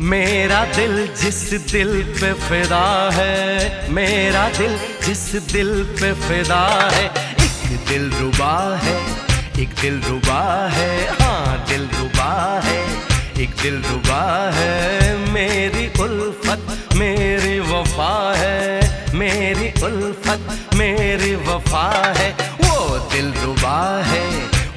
मेरा दिल जिस दिल पे फिदा है, मेरा दिल जिस दिल पे फिदा है। एक दिल रुबा है, एक दिल रुबा है हाँ दिल रुबा है, एक दिल रुबा है। मेरी उल्फत, मेरी वफा है, मेरी उल्फत, मेरी वफा है। वो दिल रुबा है,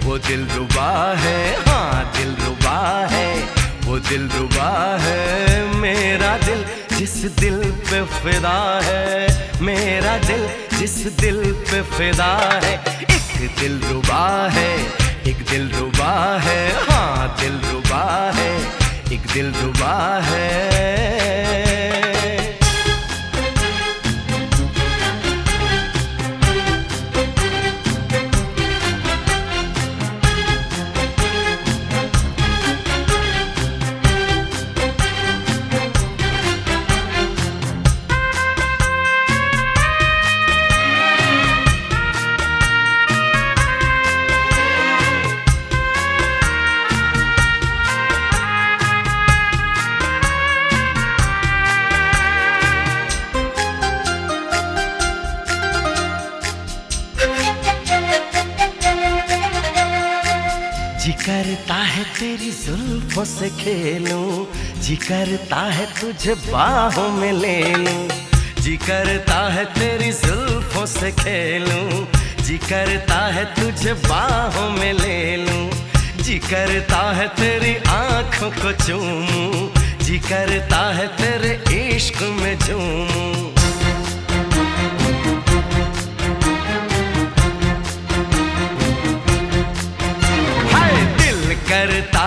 वो दिल रुबा है हाँ दिल रुबा है। वो दिल रुबा है, मेरा दिल जिस दिल पे फिदा है, मेरा दिल जिस दिल पे फिदा है। एक दिल रुबा है, एक दिल रुबा है हाँ दिल रुबा है, एक दिल रुबा है। करता है तेरी जुल्फों से खेलूं। जी करता है तुझे बाहों में ले लूँ। जी करता है तेरी जुल्फों से खेलूं। जी करता है तुझे बाहों में ले लूँ। जी करता है तेरी आँखों को चूमूं। जी करता है तेरे इश्क में झूमूं।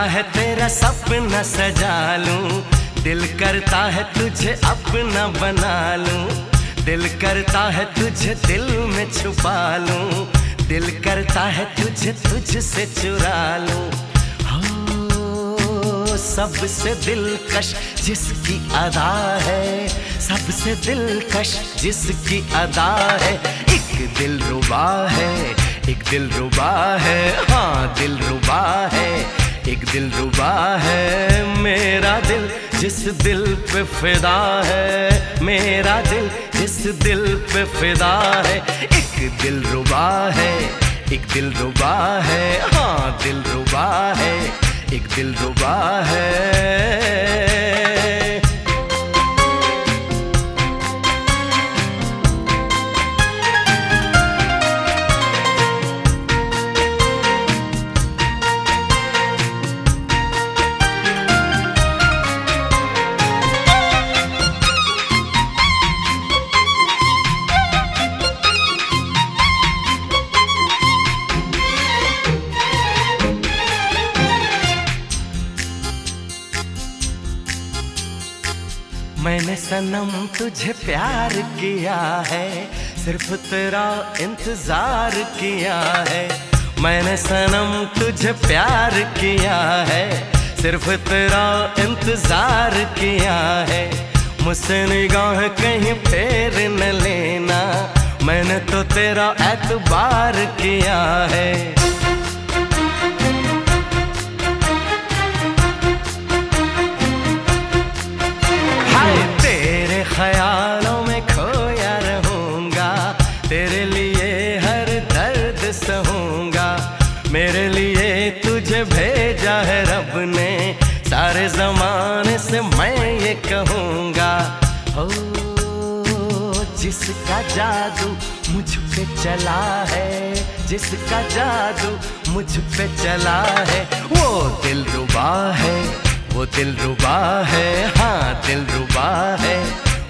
है तेरा सपना सजा लूँ। दिल करता है तुझे अपना बना लूँ। दिल करता है तुझे दिल में छुपा लूँ। दिल करता है तुझे तुझसे चुरा लूँ। सबसे दिलकश जिसकी अदा है। सबसे दिलकश जिसकी अदा है। एक दिल रुबा है, एक दिल रुबा है। हाँ दिल रुबा है। एक दिल रुबा है, मेरा दिल जिस दिल पे फिदा है, मेरा दिल जिस दिल पे फिदा है। एक दिल रुबा है, एक दिल रुबा है हाँ दिल रुबा है, एक दिल रुबा है। मैंने सनम तुझे प्यार किया है, सिर्फ़ तेरा इंतज़ार किया है। मैंने सनम तुझे प्यार किया है, सिर्फ़ तेरा इंतज़ार किया है। मुझसे निगाह कहीं फेर न लेना, मैंने तो तेरा एतबार किया है। जिसका जादू मुझ पे चला है, जिसका जादू मुझ पे चला है, वो दिल रुबा है, वो दिल रुबा है हाँ दिल रुबा है,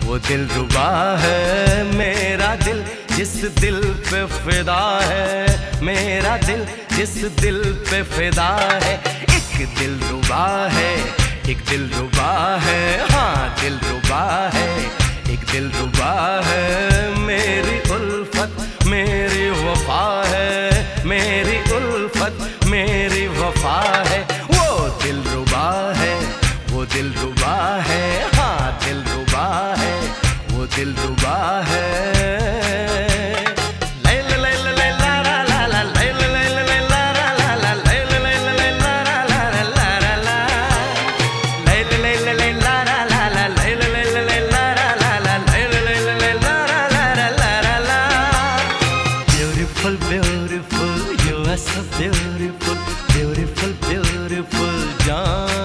वो दिल रुबा है, मेरा दिल जिस दिल पे फिदा है, मेरा दिल जिस दिल पे फिदा है, एक दिल रुबा है एक दिल रुबा है हाँ दिल रुबा है, एक दिल रुबा है। मेरी उल्फत, मेरी वफा है, मेरी उल्फत, मेरी beautiful beautiful. You are so beautiful, beautiful, beautiful, जाना